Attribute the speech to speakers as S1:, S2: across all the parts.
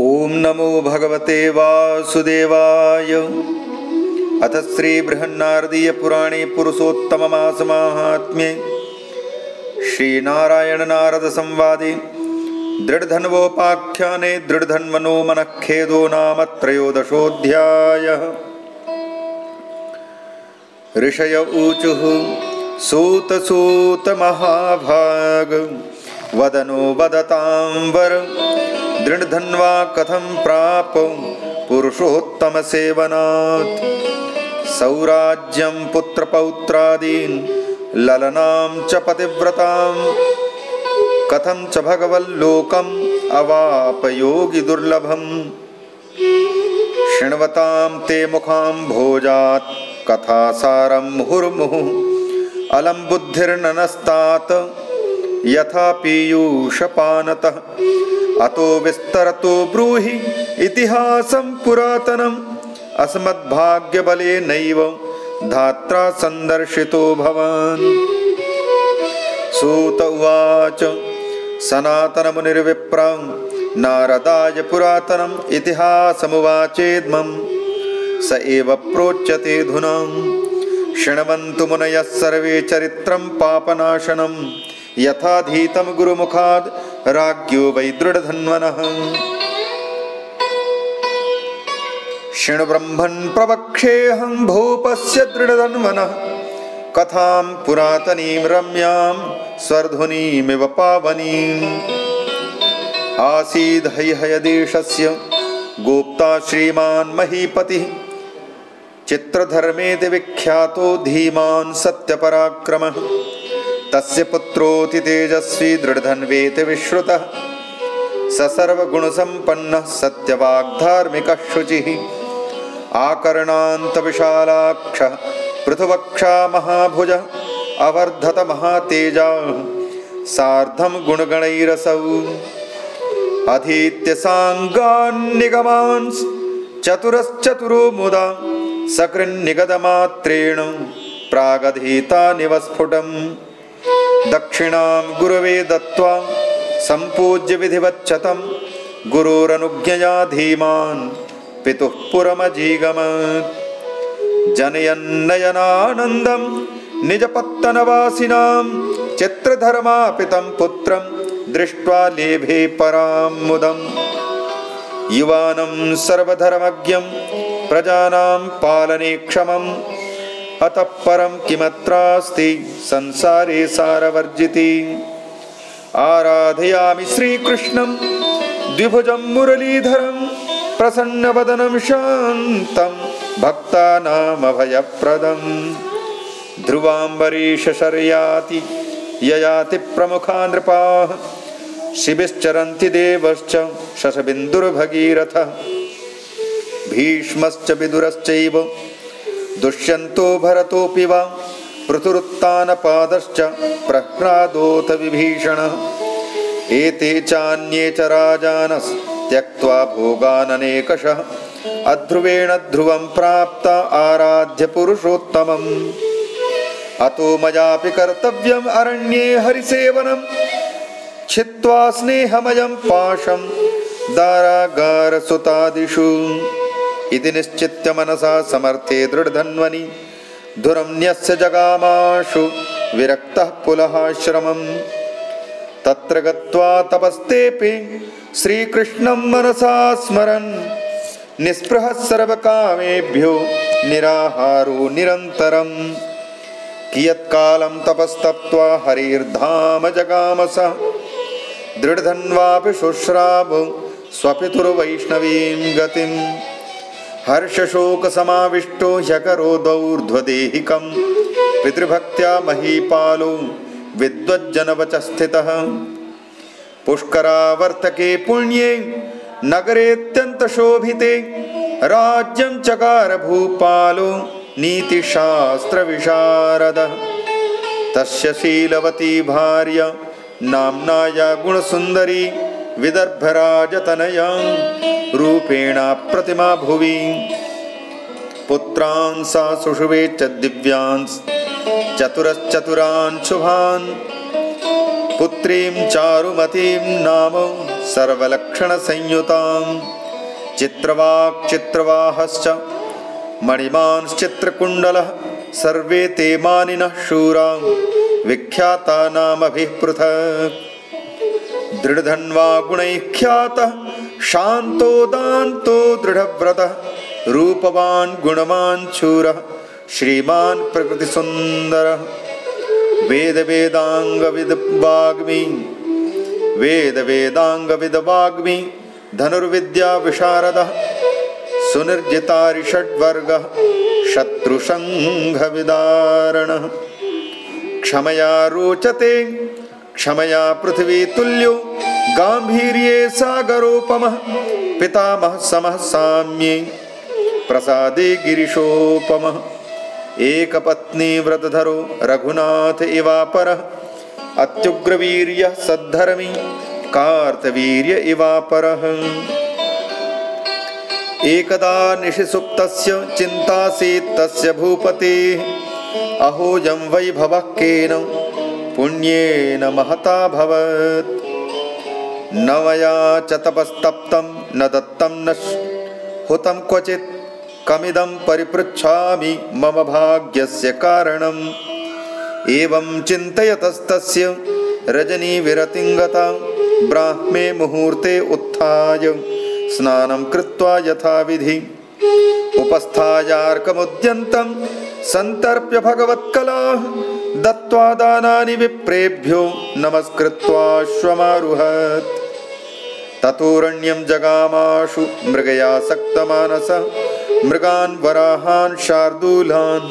S1: ॐ नमो भगवते वासुदेवाय। अथ श्रीबृहन्नारदीयपुराणे पुरुषोत्तममासमाहात्म्ये श्रीनारायणनारदसंवादे दृढधन्वोपाख्याने दृढधन्वनो मनःखेदो नाम त्रयोदशोऽध्यायः। ऋषय ऊचुः सूतसूतमहाभाग वदनो वदतां वर दृढधन्वा कथं प्राप पुरुषोत्तमसेवनात्। सौराज्यं पुत्रपौत्रादीन् ललनां च पतिव्रतां कथं च भगवल्लोकम् अवापयोगिदुर्लभम् शृण्वतां ते मुखां भोजात् कथासारं मुहुर्मुहुः। अलं बुद्धिर्ननस्तात् यथा पीयूषपानतः अतो विस्तरतो ब्रूहि इतिहासं पुरातनम्। अस्मद्भाग्यबलेनैव धात्रा सन्दर्शितो भवान्। सूत उवाच सनातनमुनिर्विप्रं नारदाय पुरातनम् इतिहासमुवाचेद्मं स एव प्रोच्यते धुनां शृण्वन्तु मुनयः सर्वे चरित्रं पापनाशनं यथाधीतं गुरुमुखाद् राज्ञो वै दृढधन्वनः। शृण्ब्रह्मन् प्रवक्षेऽहं भूपस्य दृढधन्वनः। कथां पुरातनीं रम्यां स्वर्धुनीमिव पावनीम्। आसीदहैहयदेशस्य गोप्ता श्रीमान् महीपतिः। चित्रधर्मेति विख्यातो धीमान् सत्यपराक्रमः तस्य पुत्रोऽति तेजस्वी दृढधन्वेति विश्रुतः। स सर्वगुणसम्पन्नः सत्यवाग्धार्मिकः शुचिः आकर्णान्तविशालाक्षः पृथुवक्षा महाभुजः अवर्धतमहातेजाः सार्धं गुणगणैरसौ। अधीत्य साङ्गान्निगमान् चतुरश्चतुरो मुदा सकृन्निगतमात्रेण प्रागधीतानिव स्फुटम् दक्षिणां गुरवे दत्त्वा सम्पूज्य विधिवच्चतं गुरोरनुज्ञया धीमान् पितुः पुरमजीगमत्। जनयन्नयनानन्दं निजपत्तनवासिनां चित्रधर्मापितं पुत्रं दृष्ट्वा लेभे परां मुदम्। युवानं सर्वधर्मज्ञं प्रजानां पालने क्षमम् अतः परं किमत्रास्ति? संसारे सारवर्जिति। आराधयामि श्रीकृष्णं। द्विभुजं मुरलीधरं प्रसन्नवदनं शान्तं। भक्तानामभयप्रदम् ध्रुवाम्बरीशशर्याति ययाति प्रमुखा नृपाः शिबिश्चरन्ति देवश्च शशबिन्दुर्भगीरथः। भीष्मश्च विदुरश्चैव दुष्यन्तो भरतोऽपि वा पृथुरुत्तानपादश्च प्रह्लादोऽथ विभीषणः। एते चान्ये च राजानस्त्यक्त्वा भोगाननेकषः अध्रुवेण ध्रुवं प्राप्ता आराध्य पुरुषोत्तमम्। अतो मयापि कर्तव्यम् अरण्ये हरिसेवनं। छित्त्वा स्नेहमयं पाशं दारागारसुतादिषु इति निश्चित्य मनसा समर्थे दृढधन्वनि। धुरम्यस्य जगामाशु विरक्तः पुलहाश्रमम्। तत्र गत्वा तपस्तेऽपि श्रीकृष्णं मनसा स्मरन्। निःस्पृहः सर्वकामेभ्यो निराहारो निरन्तरम्। कियत्कालं तपस्तप्त्वा हरिर्धाम जगामस। दृढधन्वापि शुश्राव स्वपितुर्वैष्णवीं गतिम् हर्षशोकसमाविष्टो ह्यकरोदौर्ध्वदेहिकं पितृभक्त्या महीपालो विद्वज्जनवचस्थितः। पुष्करावर्तके पुण्ये नगरेऽत्यन्तशोभिते राज्यं चकार भूपालो नीतिशास्त्रविशारदः। तस्य शीलवती भार्य नाम्नाया गुणसुन्दरी विदर्भराजतनयां रूपेणा प्रतिमा भुवि। पुत्रान् सा सुषुवे च दिव्यान् चतुरश्चतुरान् शुभान्। पुत्रीं चारुमतीं नाम सर्वलक्षणसंयुतां चित्रवाक् चित्रवाहश्च मणिमांश्चित्रकुण्डलः सर्वे ते मानिनः शूरा विख्याता नामभिः पृथक्। दृढधन्वा गुणैः ख्यातः शान्तो दान्तो दृढव्रतः रूपवान् गुणवान् शूरः श्रीमान् प्रकृतिसुन्दरः। वेदवेदाङ्गविद्वाग्मि वेदवेदाङ्गविद्वाग्मि धनुर्विद्याविशारदः सुनिर्जितारिषड्वर्गः शत्रुसङ्घविदारणः। क्षमया रोचते क्षमया पृथिवीतुल्यो गाम्भीर्ये सागरोपमः पितामहः समः साम्ये प्रसादे गिरिशोपमः। एकपत्नीव्रतधरो रघुनाथ इवापरः। अत्युग्रवीर्यः सद्धर्मी कार्तवीर्य इवापरः। एकदा निशिसुप्तस्य चिन्तासीत् तस्य भूपतेः। अहोजं वैभवः केन? पुण्येन महताभवत् न मया च तपस्तप्तं न दत्तं न हुतं क्वचित् कमिदं परिपृच्छामि मम भाग्यस्य कारणम्। एवं चिन्तयतस्तस्य रजनीविरतिङ्गता ब्राह्मे मुहूर्ते उत्थाय स्नानं कृत्वा यथाविधि। उपस्थायार्कमुद्यन्तं सन्तर्प्य भगवत्कला दत्त्वा दानानि विप्रेभ्यो नमस्कृत्वाश्वमारुहत् ततोरण्यं जगामाशु मृगयासक्तमानस मृगान् वराहान् शार्दूलान्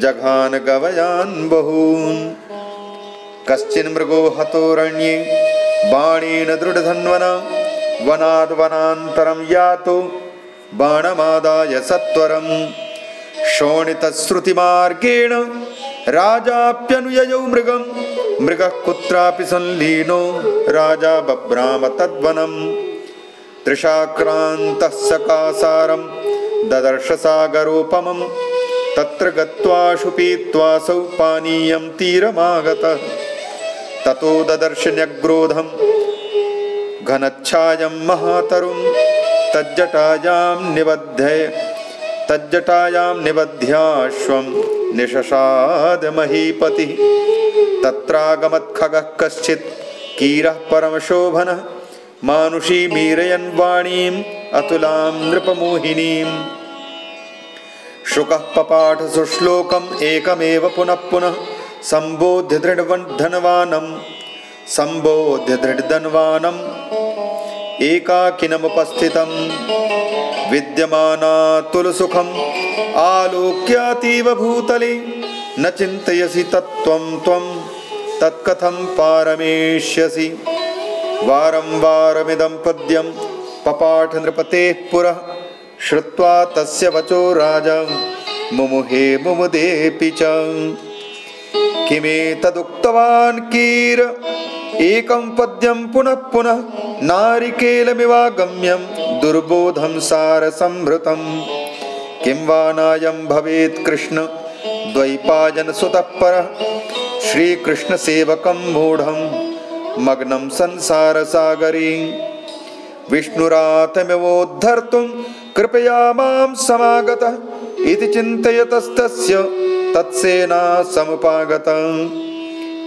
S1: जघान् गवयान् बहून्। कश्चिन्मृगो हतोरण्ये बाणेन दृढधन्वना। वनाद्वनान्तरं यातो बाणमादाय सत्वरम् शोणितश्रुतिमार्गेण राजाप्यनुययौ मृगं मृगः कुत्रापि संलीनो राजा बभ्राम तद्वनं त्रिशाक्रान्तः सकासारं ददर्शसागरोपमं तत्र गत्वाशु पीत्वासौ पानीयं तीरमागतः। ततो ददर्शन्यग्रोधं घनच्छायं महातरुं तज्जटायां निबध्य तज्जटायां निबध्याश्वं निशशादमहीपतिः तत्रागमत्खगः कश्चित् कीरः परमशोभनः मानुषीमीरयन् वाणीम् अतुलां नृपमोहिनीम्। शुकः पपाठसुश्लोकम् एकमेव पुनः पुनः सम्बोध्य दृढधनवानं सम्बोध्य दृढधनवानम् एकाकिनमुपस्थितं विद्यमानातुलसुखम् आलोक्यातीव भूतले न चिन्तयसि तत्त्वं त्वं तत्कथं पारमेष्यसि। वारं वारमिदं पद्यं पपाठनृपतेः पुरः। श्रुत्वा तस्य वचो राजा मुमुहे मुमुदेऽपि च। किमेतदुक्तवान् कीर एकं पद्यं पुनः पुनः नारिकेलमिवागम्यं दुर्बोधं सारसंहृतं किं वा नायं भवेत् कृष्ण? द्वैपायनसुतः परः श्रीकृष्णसेवकं मूढं। मग्नं संसारसागरी। विष्णुरातमिवोद्धर्तुं कृपया मां समागतः। इति चिन्तयतस्तस्य तत्सेना समुपागता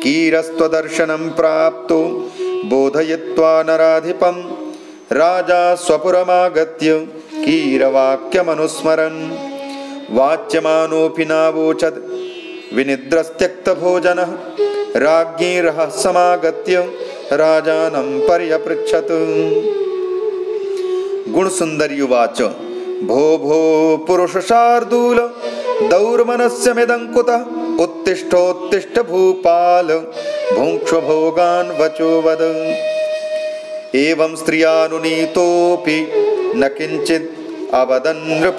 S1: कीरस्त्वदर्शनं प्राप्तो। बोधयित्वा नराधिपं। राजा स्वपुरमागत्य कीरवाक्यमनुस्मरन्। वाच्यमानोऽपि नावोचद् विनिद्रस्त्यक्तभोजनः। राज्ञी रहस्यमागत्य राजानं पर्यपृच्छत्। गुणसुन्दर्युवाच। भो भो पुरुषशार्दूल। दौर्मनस्य मिदङ्कुतः उत्तिष्ठोत्तिष्ठ भूपाल भुङ्क्ष्व भोगान् वचो वद एवं स्त्रियानुनीतोऽपि न किञ्चित् अवदन् नृप।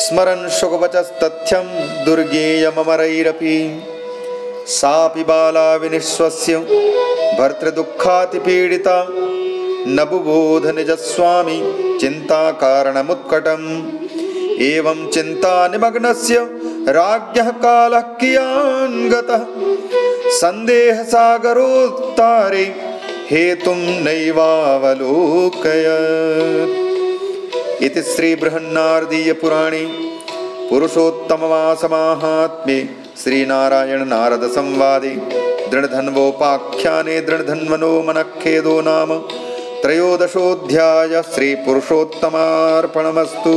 S1: स्मरन् सुखवचस्तथ्यं दुर्गेयममरैरपि। सापि बाला विनिश्वस्य भर्तृदुःखातिपीडिता। न बुबोध निजस्वामी चिन्ताकारणमुत्कटम् एवं चिन्तानिमग्नस्य राज्ञः कालः कियान् गतः? सन्देहसागरोत्तारे हेतुं नैवावलोकय इति श्रीबृहन्नारदीयपुराणे पुरुषोत्तममासमाहात्म्ये श्रीनारायणनारदसंवादे दृढधन्वोपाख्याने दृढधन्वनो मनःखेदो नाम त्रयोदशोऽध्याय श्रीपुरुषोत्तमार्पणमस्तु